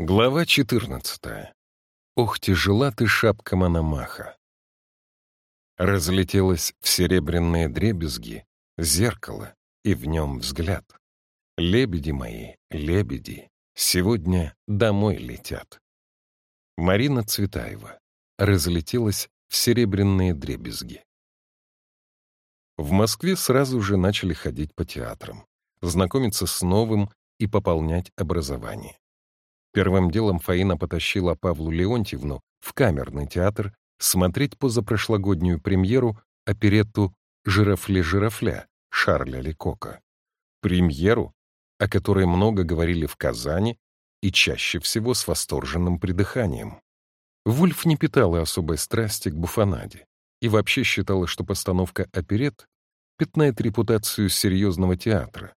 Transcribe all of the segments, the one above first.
Глава 14. Ох, тяжела ты, шапка Мономаха. Разлетелось в серебряные дребезги зеркало, и в нем взгляд. Лебеди мои, лебеди, сегодня домой летят. Марина Цветаева. Разлетелась в серебряные дребезги. В Москве сразу же начали ходить по театрам, знакомиться с новым и пополнять образование. Первым делом Фаина потащила Павлу Леонтьевну в камерный театр смотреть позапрошлогоднюю премьеру оперетту «Жирафле-жирафля» Шарля Лекока. Премьеру, о которой много говорили в Казани и чаще всего с восторженным придыханием. Вульф не питала особой страсти к буфанаде и вообще считала, что постановка оперет пятнает репутацию серьезного театра,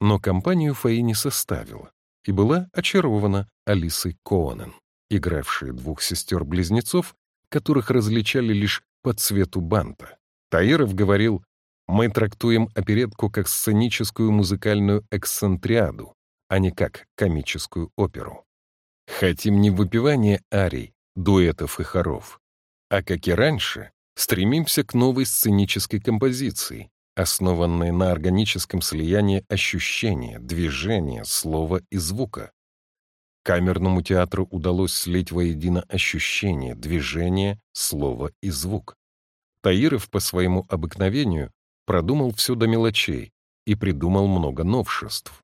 но компанию Фаине составила и была очарована Алисой Коанен, игравшей двух сестер-близнецов, которых различали лишь по цвету банта. Таиров говорил, «Мы трактуем оперетку как сценическую музыкальную эксцентриаду, а не как комическую оперу. Хотим не выпивание арий, дуэтов и хоров, а, как и раньше, стремимся к новой сценической композиции, основанной на органическом слиянии ощущения, движения, слова и звука. Камерному театру удалось слить воедино ощущение, движение, слово и звук. Таиров по своему обыкновению продумал все до мелочей и придумал много новшеств.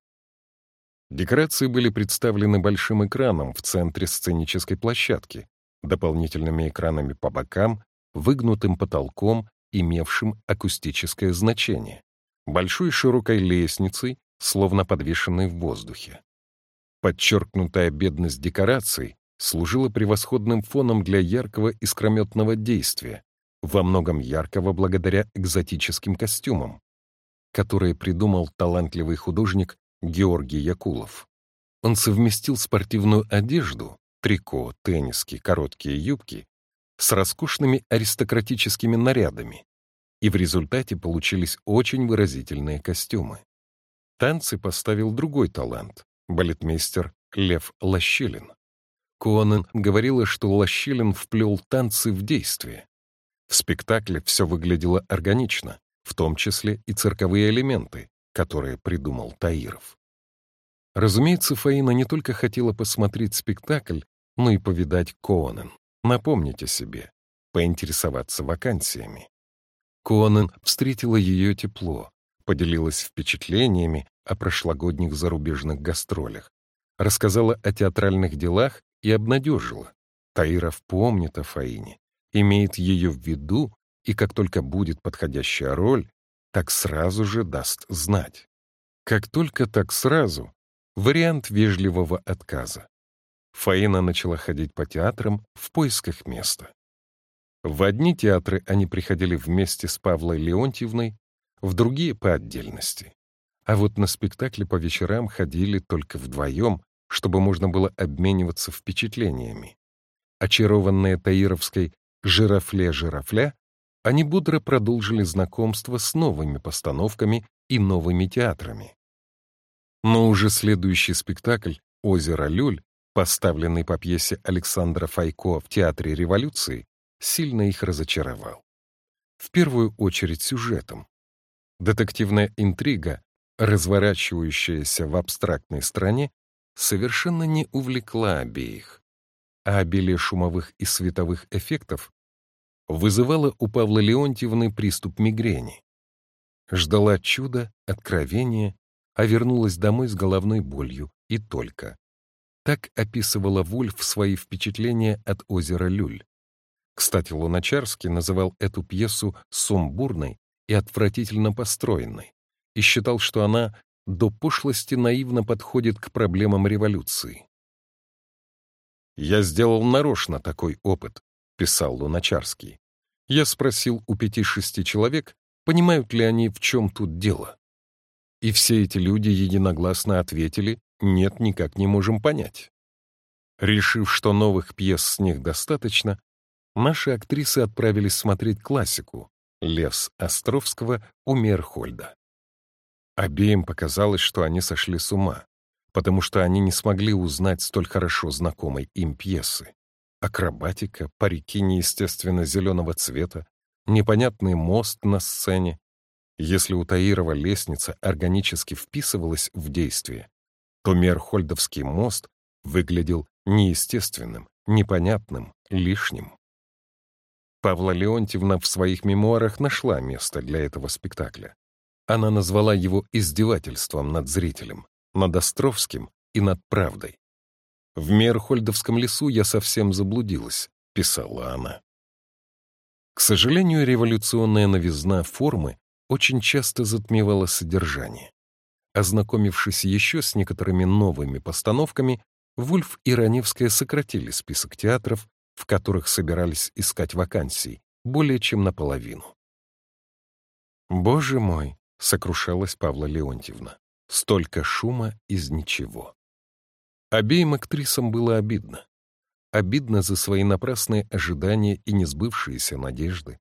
Декорации были представлены большим экраном в центре сценической площадки, дополнительными экранами по бокам, выгнутым потолком имевшим акустическое значение, большой широкой лестницей, словно подвешенной в воздухе. Подчеркнутая бедность декораций служила превосходным фоном для яркого искрометного действия, во многом яркого благодаря экзотическим костюмам, которые придумал талантливый художник Георгий Якулов. Он совместил спортивную одежду, трико, тенниски, короткие юбки с роскошными аристократическими нарядами, и в результате получились очень выразительные костюмы. Танцы поставил другой талант — балетмейстер Лев Лощилин. Конан говорила, что Лощилин вплел танцы в действие. В спектакле все выглядело органично, в том числе и цирковые элементы, которые придумал Таиров. Разумеется, Фаина не только хотела посмотреть спектакль, но и повидать Коанен, напомнить о себе, поинтересоваться вакансиями. Конан встретила ее тепло, поделилась впечатлениями о прошлогодних зарубежных гастролях, рассказала о театральных делах и обнадежила. Таиров помнит о Фаине, имеет ее в виду, и как только будет подходящая роль, так сразу же даст знать. Как только так сразу — вариант вежливого отказа. Фаина начала ходить по театрам в поисках места. В одни театры они приходили вместе с Павлой Леонтьевной, в другие — по отдельности. А вот на спектакли по вечерам ходили только вдвоем, чтобы можно было обмениваться впечатлениями. Очарованные Таировской «Жирафле-жирафля», они бодро продолжили знакомство с новыми постановками и новыми театрами. Но уже следующий спектакль «Озеро Люль», поставленный по пьесе Александра Файко в Театре революции, сильно их разочаровал. В первую очередь сюжетом. Детективная интрига, разворачивающаяся в абстрактной стране, совершенно не увлекла обеих, а обилие шумовых и световых эффектов вызывало у Павла Леонтьевны приступ мигрени. Ждала чуда, откровения, а вернулась домой с головной болью, и только. Так описывала Вульф свои впечатления от озера Люль. Кстати, Луначарский называл эту пьесу сумбурной и отвратительно построенной и считал, что она до пошлости наивно подходит к проблемам революции. «Я сделал нарочно такой опыт», — писал Луначарский. «Я спросил у пяти-шести человек, понимают ли они, в чем тут дело. И все эти люди единогласно ответили, нет, никак не можем понять. Решив, что новых пьес с них достаточно, наши актрисы отправились смотреть классику «Лес Островского» у Мерхольда. Обеим показалось, что они сошли с ума. потому что они не смогли узнать столь хорошо знакомой им пьесы. Акробатика, парики неестественно зеленого цвета, непонятный мост на сцене. Если у Таирова лестница органически вписывалась в действие, то Мерхольдовский мост выглядел неестественным, непонятным, лишним. Павла Леонтьевна в своих мемуарах нашла место для этого спектакля. Она назвала его издевательством над зрителем, над Островским и над правдой. «В Мерхольдовском лесу я совсем заблудилась», — писала она. К сожалению, революционная новизна формы очень часто затмевала содержание. Ознакомившись еще с некоторыми новыми постановками, Вульф и Раневская сократили список театров, в которых собирались искать вакансии, более чем наполовину. «Боже мой!» — сокрушалась Павла Леонтьевна. «Столько шума из ничего». Обеим актрисам было обидно. Обидно за свои напрасные ожидания и несбывшиеся надежды.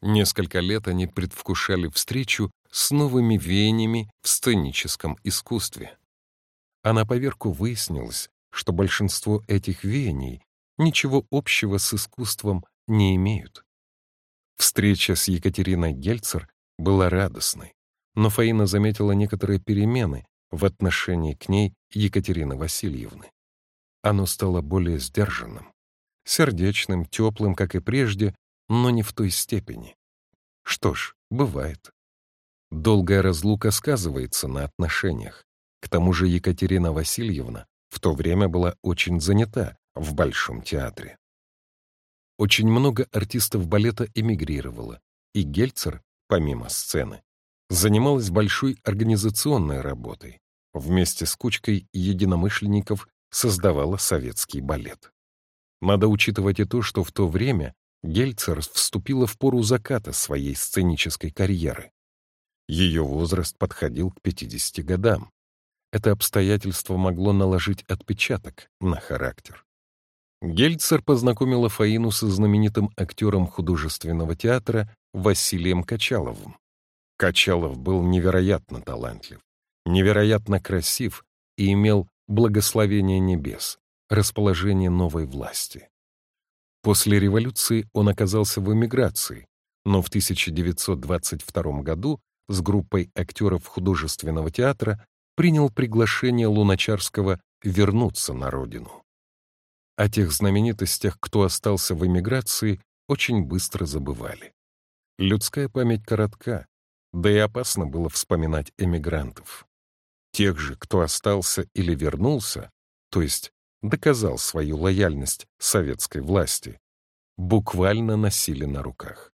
Несколько лет они предвкушали встречу с новыми веяниями в сценическом искусстве. А на поверку выяснилось, что большинство этих веяний ничего общего с искусством не имеют. Встреча с Екатериной Гельцер была радостной, но Фаина заметила некоторые перемены в отношении к ней Екатерины Васильевны. Оно стало более сдержанным, сердечным, теплым, как и прежде, но не в той степени. Что ж, бывает. Долгая разлука сказывается на отношениях. К тому же Екатерина Васильевна в то время была очень занята в Большом театре. Очень много артистов балета эмигрировало, и Гельцер, помимо сцены, занималась большой организационной работой, вместе с кучкой единомышленников создавала советский балет. Надо учитывать и то, что в то время Гельцер вступила в пору заката своей сценической карьеры. Ее возраст подходил к 50 годам. Это обстоятельство могло наложить отпечаток на характер. Гельцер познакомила Фаину со знаменитым актером художественного театра Василием Качаловым. Качалов был невероятно талантлив невероятно красив и имел благословение небес, расположение новой власти. После революции он оказался в эмиграции, но в 1922 году с группой актеров художественного театра принял приглашение Луначарского вернуться на родину. О тех знаменитостях, кто остался в эмиграции, очень быстро забывали. Людская память коротка, да и опасно было вспоминать эмигрантов. Тех же, кто остался или вернулся, то есть доказал свою лояльность советской власти, буквально носили на руках.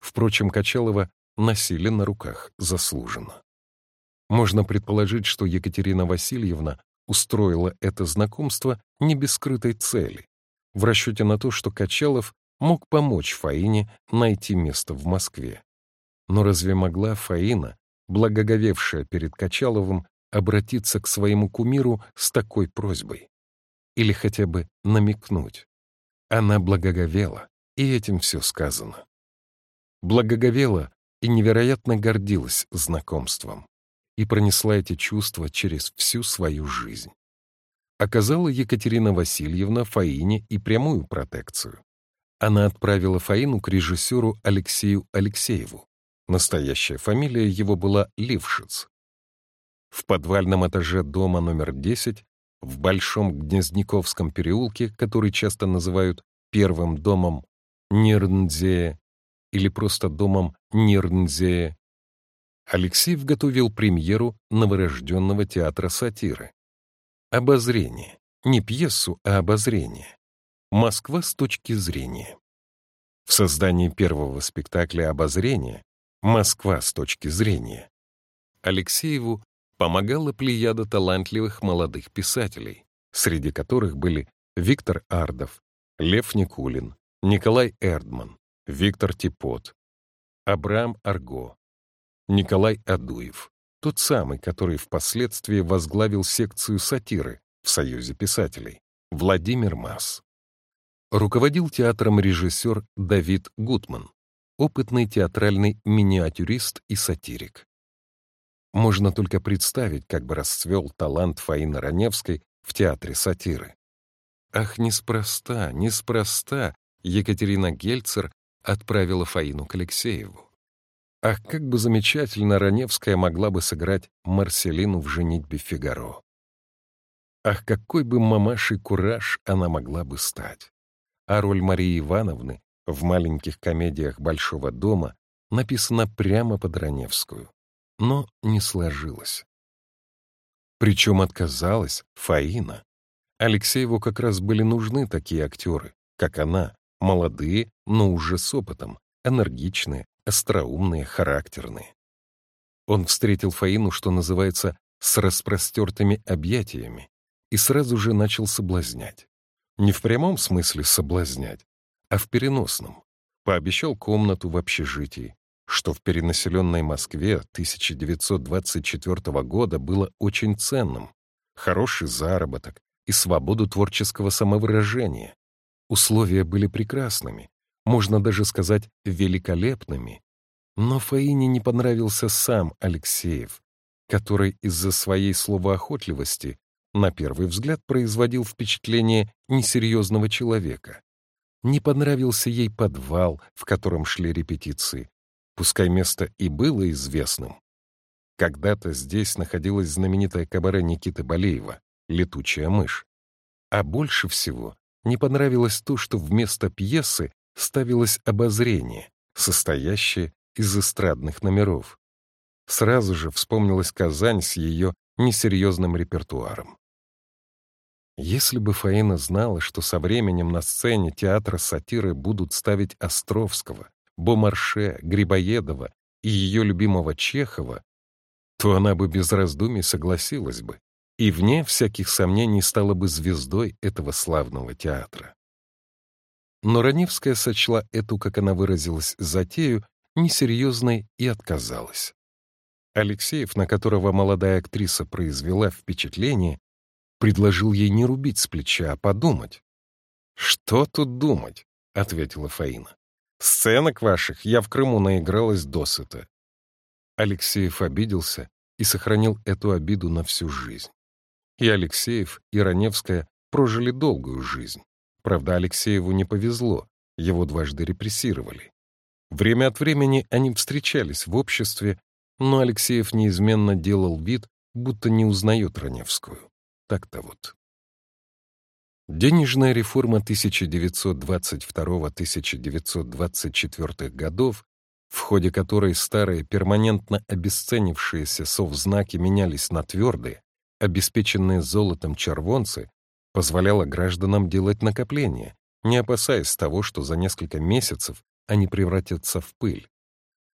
Впрочем, Качалова носили на руках заслуженно. Можно предположить, что Екатерина Васильевна устроила это знакомство не без скрытой цели, в расчете на то, что Качалов мог помочь Фаине найти место в Москве. Но разве могла Фаина, благоговевшая перед Качаловым, обратиться к своему кумиру с такой просьбой. Или хотя бы намекнуть. Она благоговела, и этим все сказано. Благоговела и невероятно гордилась знакомством и пронесла эти чувства через всю свою жизнь. Оказала Екатерина Васильевна Фаине и прямую протекцию. Она отправила Фаину к режиссеру Алексею Алексееву. Настоящая фамилия его была Лившиц, в подвальном этаже дома номер 10 в Большом Гнездниковском переулке, который часто называют первым домом Нирнзея или просто домом Нирнзея, Алексеев готовил премьеру новорожденного театра сатиры. Обозрение. Не пьесу, а обозрение. Москва с точки зрения. В создании первого спектакля «Обозрение» «Москва с точки зрения» Алексееву помогала плеяда талантливых молодых писателей, среди которых были Виктор Ардов, Лев Никулин, Николай Эрдман, Виктор Типот, Абрам Арго, Николай Адуев, тот самый, который впоследствии возглавил секцию сатиры в Союзе писателей, Владимир Мас. Руководил театром режиссер Давид Гутман, опытный театральный миниатюрист и сатирик. Можно только представить, как бы расцвел талант Фаины Раневской в театре сатиры. Ах, неспроста, неспроста Екатерина Гельцер отправила Фаину к Алексееву. Ах, как бы замечательно Раневская могла бы сыграть Марселину в «Женитьбе Фигаро». Ах, какой бы мамашей кураж она могла бы стать. А роль Марии Ивановны в маленьких комедиях Большого дома написана прямо под Раневскую но не сложилось. Причем отказалась Фаина. Алексееву как раз были нужны такие актеры, как она, молодые, но уже с опытом, энергичные, остроумные, характерные. Он встретил Фаину, что называется, с распростертыми объятиями, и сразу же начал соблазнять. Не в прямом смысле соблазнять, а в переносном. Пообещал комнату в общежитии, что в перенаселенной Москве 1924 года было очень ценным. Хороший заработок и свободу творческого самовыражения. Условия были прекрасными, можно даже сказать, великолепными. Но Фаине не понравился сам Алексеев, который из-за своей словоохотливости на первый взгляд производил впечатление несерьезного человека. Не понравился ей подвал, в котором шли репетиции, пускай место и было известным. Когда-то здесь находилась знаменитая кабаре Никиты Болеева «Летучая мышь». А больше всего не понравилось то, что вместо пьесы ставилось обозрение, состоящее из эстрадных номеров. Сразу же вспомнилась Казань с ее несерьезным репертуаром. Если бы Фаина знала, что со временем на сцене театра сатиры будут ставить Островского, Бомарше, Грибоедова и ее любимого Чехова, то она бы без раздумий согласилась бы и, вне всяких сомнений, стала бы звездой этого славного театра. Но Раневская сочла эту, как она выразилась, затею несерьезной и отказалась. Алексеев, на которого молодая актриса произвела впечатление, предложил ей не рубить с плеча, а подумать. «Что тут думать?» — ответила Фаина. Сценок ваших я в Крыму наигралась досыта. Алексеев обиделся и сохранил эту обиду на всю жизнь. И Алексеев, и Раневская прожили долгую жизнь. Правда, Алексееву не повезло, его дважды репрессировали. Время от времени они встречались в обществе, но Алексеев неизменно делал вид, будто не узнает Раневскую. Так-то вот. Денежная реформа 1922-1924 годов, в ходе которой старые перманентно обесценившиеся совзнаки менялись на твердые, обеспеченные золотом червонцы, позволяла гражданам делать накопления, не опасаясь того, что за несколько месяцев они превратятся в пыль.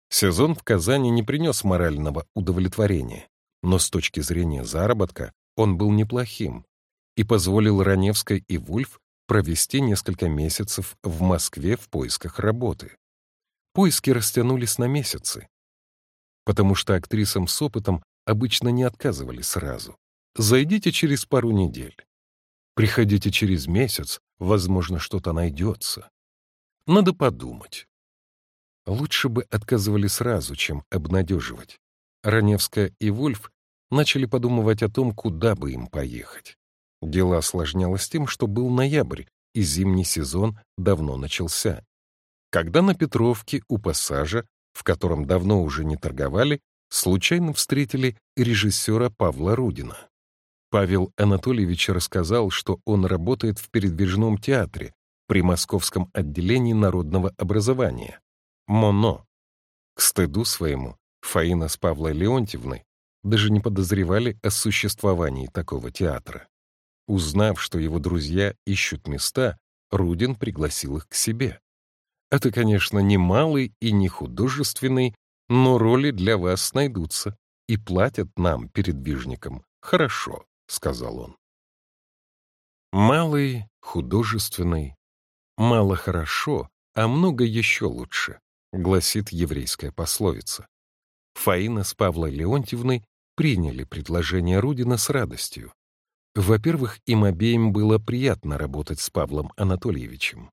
Сезон в Казани не принес морального удовлетворения, но с точки зрения заработка он был неплохим, и позволил Раневской и Вульф провести несколько месяцев в Москве в поисках работы. Поиски растянулись на месяцы, потому что актрисам с опытом обычно не отказывали сразу. Зайдите через пару недель. Приходите через месяц, возможно, что-то найдется. Надо подумать. Лучше бы отказывали сразу, чем обнадеживать. Раневская и Вульф начали подумывать о том, куда бы им поехать. Дело осложнялось тем, что был ноябрь, и зимний сезон давно начался. Когда на Петровке у пассажа, в котором давно уже не торговали, случайно встретили режиссера Павла Рудина. Павел Анатольевич рассказал, что он работает в передвижном театре при Московском отделении народного образования. МОНО. К стыду своему, Фаина с Павлой Леонтьевной даже не подозревали о существовании такого театра. Узнав, что его друзья ищут места, Рудин пригласил их к себе. Это, конечно, не малый и не художественный, но роли для вас найдутся, и платят нам, передвижникам, хорошо, — сказал он. Малый, художественный, мало хорошо, а много еще лучше, гласит еврейская пословица. Фаина с Павлой Леонтьевной приняли предложение Рудина с радостью. Во-первых, им обеим было приятно работать с Павлом Анатольевичем.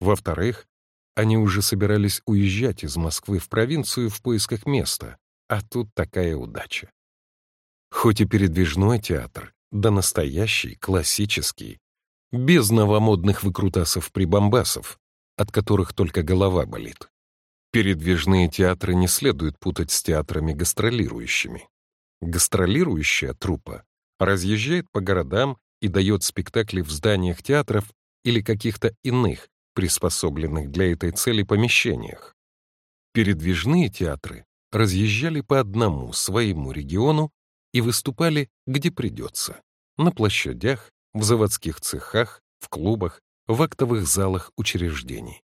Во-вторых, они уже собирались уезжать из Москвы в провинцию в поисках места, а тут такая удача. Хоть и передвижной театр, да настоящий, классический, без новомодных выкрутасов-прибамбасов, от которых только голова болит. Передвижные театры не следует путать с театрами гастролирующими. Гастролирующая труппа разъезжает по городам и дает спектакли в зданиях театров или каких-то иных, приспособленных для этой цели помещениях. Передвижные театры разъезжали по одному своему региону и выступали где придется. На площадях, в заводских цехах, в клубах, в актовых залах учреждений.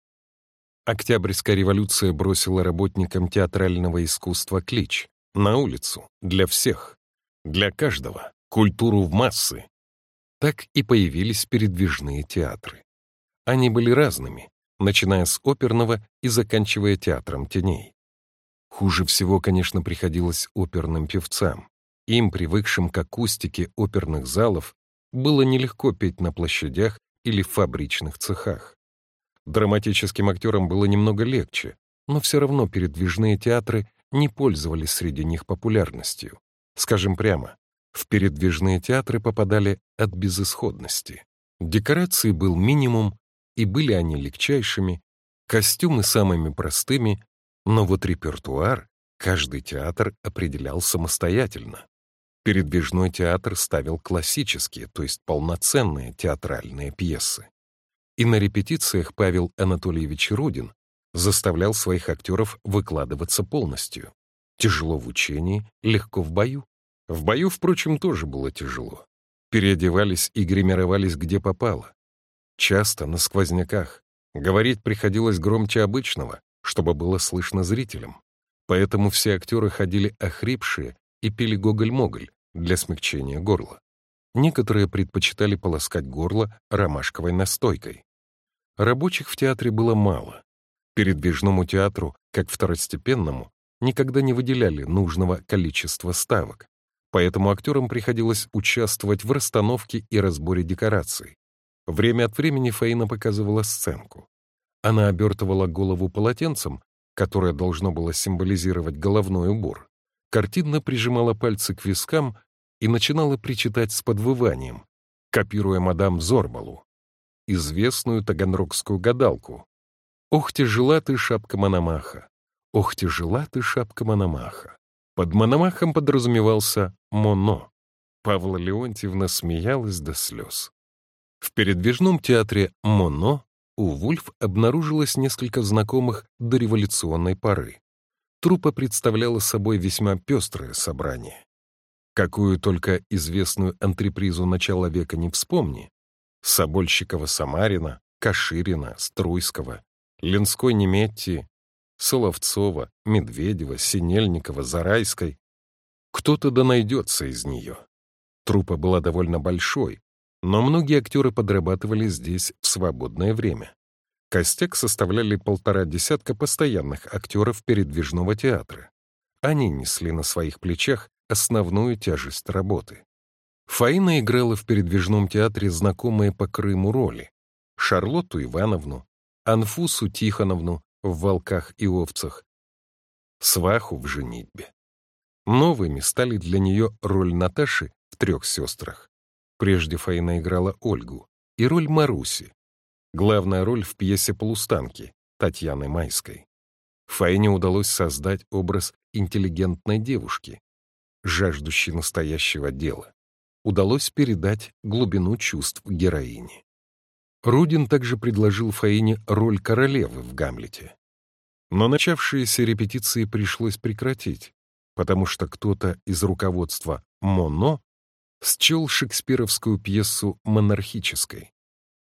Октябрьская революция бросила работникам театрального искусства клич на улицу, для всех, для каждого, культуру в массы. Так и появились передвижные театры. Они были разными, начиная с оперного и заканчивая театром теней. Хуже всего, конечно, приходилось оперным певцам. Им, привыкшим к акустике оперных залов, было нелегко петь на площадях или в фабричных цехах. Драматическим актерам было немного легче, но все равно передвижные театры не пользовались среди них популярностью. Скажем прямо, в передвижные театры попадали от безысходности. Декораций был минимум, и были они легчайшими, костюмы самыми простыми, но вот репертуар каждый театр определял самостоятельно. Передвижной театр ставил классические, то есть полноценные театральные пьесы. И на репетициях Павел Анатольевич Рудин заставлял своих актеров выкладываться полностью. Тяжело в учении, легко в бою. В бою, впрочем, тоже было тяжело. Переодевались и гримировались где попало. Часто на сквозняках. Говорить приходилось громче обычного, чтобы было слышно зрителям. Поэтому все актеры ходили охрипшие и пили гоголь-моголь для смягчения горла. Некоторые предпочитали полоскать горло ромашковой настойкой. Рабочих в театре было мало. Передвижному театру, как второстепенному, никогда не выделяли нужного количества ставок, поэтому актерам приходилось участвовать в расстановке и разборе декораций. Время от времени Фаина показывала сценку. Она обертывала голову полотенцем, которое должно было символизировать головной убор, картинно прижимала пальцы к вискам и начинала причитать с подвыванием, копируя мадам Зорбалу, известную таганрогскую гадалку. «Ох, тяжела ты, шапка Мономаха! Ох, тяжела ты, шапка Мономаха!» Под Мономахом подразумевался «моно». Павла Леонтьевна смеялась до слез. В передвижном театре «Моно» у Вульф обнаружилось несколько знакомых до революционной поры. Труппа представляла собой весьма пестрое собрание. Какую только известную антрепризу начала века не вспомни. Собольщикова-Самарина, Каширина, Струйского, Ленской-Неметти, Соловцова, Медведева, Синельникова, Зарайской. Кто-то да найдется из нее. Труппа была довольно большой, но многие актеры подрабатывали здесь в свободное время. Костяк составляли полтора десятка постоянных актеров передвижного театра. Они несли на своих плечах основную тяжесть работы. Фаина играла в передвижном театре знакомые по Крыму роли. Шарлотту Ивановну, Анфусу Тихоновну в «Волках и овцах», Сваху в «Женитьбе». Новыми стали для нее роль Наташи в «Трех сестрах». Прежде Фаина играла Ольгу и роль Маруси. Главная роль в пьесе «Полустанки» Татьяны Майской. Фаине удалось создать образ интеллигентной девушки, жаждущей настоящего дела. Удалось передать глубину чувств героини. Рудин также предложил Фаине роль королевы в «Гамлете». Но начавшиеся репетиции пришлось прекратить, потому что кто-то из руководства «Моно» счел шекспировскую пьесу монархической.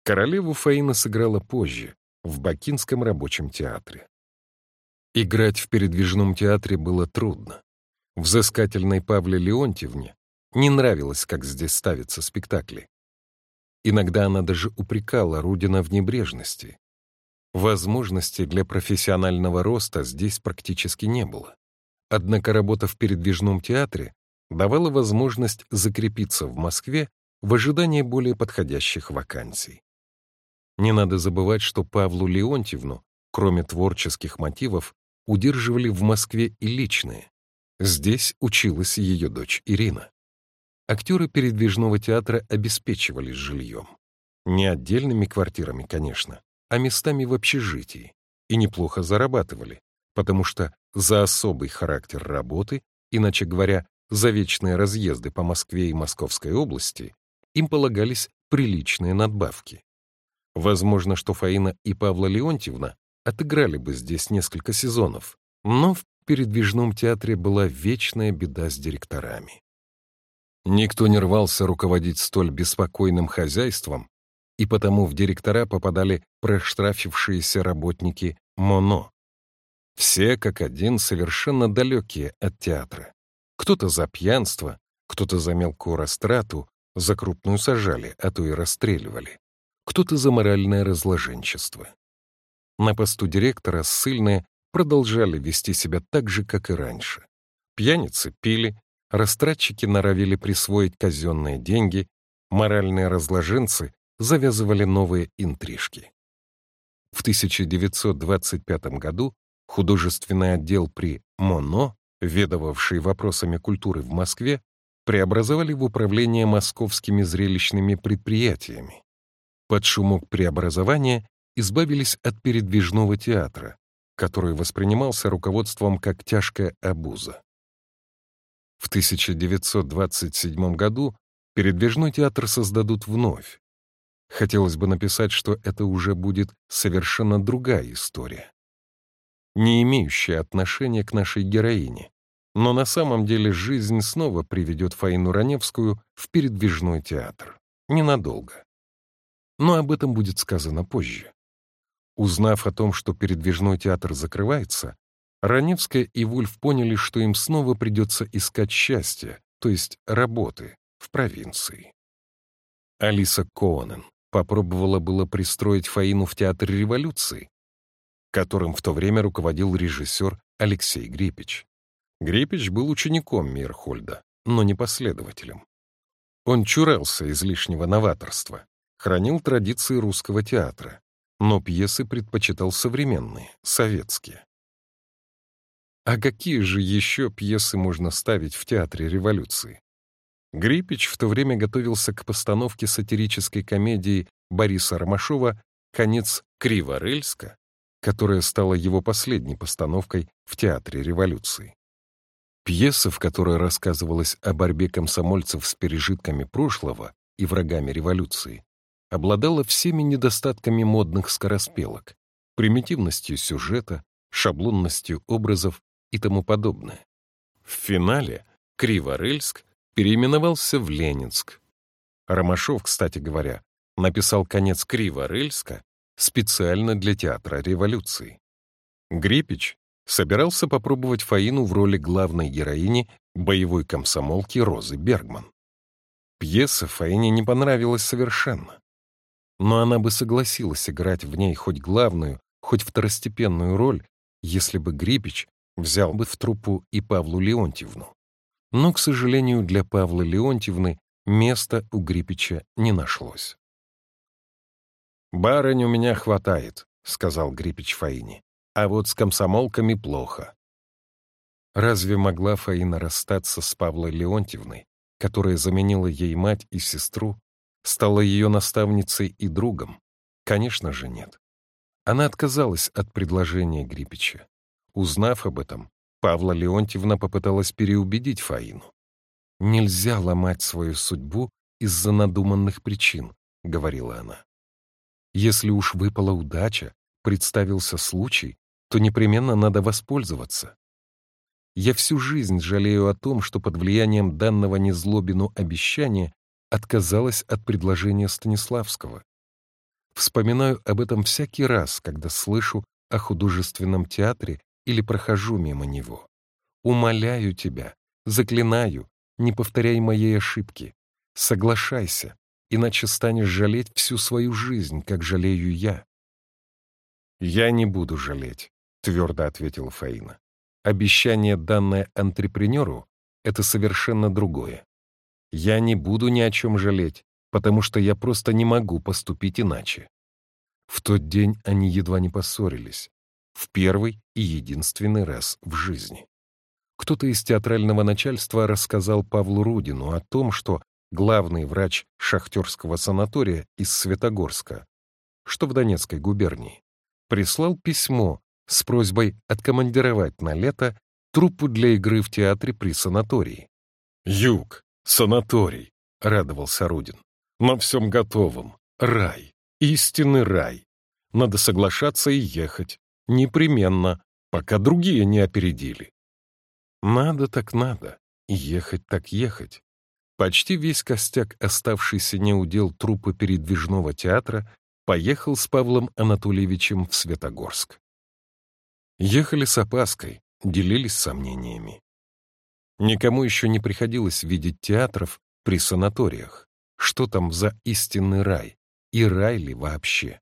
Королеву Фаина сыграла позже, в Бакинском рабочем театре. Играть в передвижном театре было трудно. Взыскательной Павле Леонтьевне не нравилось, как здесь ставятся спектакли. Иногда она даже упрекала Рудина в небрежности. Возможностей для профессионального роста здесь практически не было. Однако работа в передвижном театре давала возможность закрепиться в Москве в ожидании более подходящих вакансий. Не надо забывать, что Павлу Леонтьевну, кроме творческих мотивов, удерживали в Москве и личные. Здесь училась ее дочь Ирина. актеры передвижного театра обеспечивались жильем. Не отдельными квартирами, конечно, а местами в общежитии. И неплохо зарабатывали, потому что за особый характер работы, иначе говоря, за вечные разъезды по Москве и Московской области, им полагались приличные надбавки. Возможно, что Фаина и Павла Леонтьевна отыграли бы здесь несколько сезонов, но в передвижном театре была вечная беда с директорами. Никто не рвался руководить столь беспокойным хозяйством, и потому в директора попадали проштрафившиеся работники МОНО. Все как один совершенно далекие от театра. Кто-то за пьянство, кто-то за мелкую растрату, за крупную сажали, а то и расстреливали. Кто-то за моральное разложенчество. На посту директора ссыльные продолжали вести себя так же, как и раньше. Пьяницы пили, растратчики норовили присвоить казенные деньги, моральные разложенцы завязывали новые интрижки. В 1925 году художественный отдел при МОНО, ведовавший вопросами культуры в Москве, преобразовали в управление московскими зрелищными предприятиями. Под шумок преобразования избавились от передвижного театра, который воспринимался руководством как тяжкая обуза. В 1927 году передвижной театр создадут вновь. Хотелось бы написать, что это уже будет совершенно другая история, не имеющая отношения к нашей героине, но на самом деле жизнь снова приведет Фаину Раневскую в передвижной театр. Ненадолго. Но об этом будет сказано позже. Узнав о том, что передвижной театр закрывается, Раневская и Вульф поняли, что им снова придется искать счастье, то есть работы, в провинции. Алиса Коанен попробовала было пристроить Фаину в театр революции, которым в то время руководил режиссер Алексей Грипич. Грипич был учеником Мирхольда, но не последователем. Он чурался излишнего новаторства, хранил традиции русского театра, но пьесы предпочитал современные, советские. А какие же еще пьесы можно ставить в театре революции? Грипич в то время готовился к постановке сатирической комедии Бориса Ромашова «Конец Криворыльска», которая стала его последней постановкой в театре революции. Пьеса, в которой рассказывалось о борьбе комсомольцев с пережитками прошлого и врагами революции, обладала всеми недостатками модных скороспелок, примитивностью сюжета, шаблонностью образов и тому подобное. В финале Криворыльск переименовался в Ленинск. Ромашов, кстати говоря, написал конец Криворыльска специально для театра революции. Грипич собирался попробовать Фаину в роли главной героини боевой комсомолки Розы Бергман. Пьеса Фаине не понравилась совершенно. Но она бы согласилась играть в ней хоть главную, хоть второстепенную роль, если бы Грипич взял бы в труппу и Павлу Леонтьевну. Но, к сожалению, для Павла Леонтьевны места у Грипича не нашлось. «Барынь у меня хватает», — сказал Грипич Фаине. «А вот с комсомолками плохо». Разве могла Фаина расстаться с Павлой Леонтьевной, которая заменила ей мать и сестру, стала ее наставницей и другом? Конечно же, нет. Она отказалась от предложения Грипича. Узнав об этом, Павла Леонтьевна попыталась переубедить Фаину. «Нельзя ломать свою судьбу из-за надуманных причин», — говорила она. «Если уж выпала удача, представился случай, то непременно надо воспользоваться. Я всю жизнь жалею о том, что под влиянием данного незлобину обещания отказалась от предложения Станиславского. Вспоминаю об этом всякий раз, когда слышу о художественном театре или прохожу мимо него. Умоляю тебя, заклинаю, не повторяй моей ошибки. Соглашайся, иначе станешь жалеть всю свою жизнь, как жалею я. «Я не буду жалеть», — твердо ответила Фаина. «Обещание, данное антрепренеру, — это совершенно другое. Я не буду ни о чем жалеть, потому что я просто не могу поступить иначе». В тот день они едва не поссорились. В первый и единственный раз в жизни. Кто-то из театрального начальства рассказал Павлу Рудину о том, что главный врач шахтерского санатория из Светогорска, что в Донецкой губернии, прислал письмо с просьбой откомандировать на лето труппу для игры в театре при санатории. «Юг, санаторий», — радовался Рудин. «На всем готовом. Рай. Истинный рай. Надо соглашаться и ехать. Непременно, пока другие не опередили». Надо так надо. Ехать так ехать. Почти весь костяк, оставшийся неудел труппы передвижного театра, поехал с Павлом Анатольевичем в Светогорск. Ехали с опаской, делились сомнениями. Никому еще не приходилось видеть театров при санаториях. Что там за истинный рай? И рай ли вообще?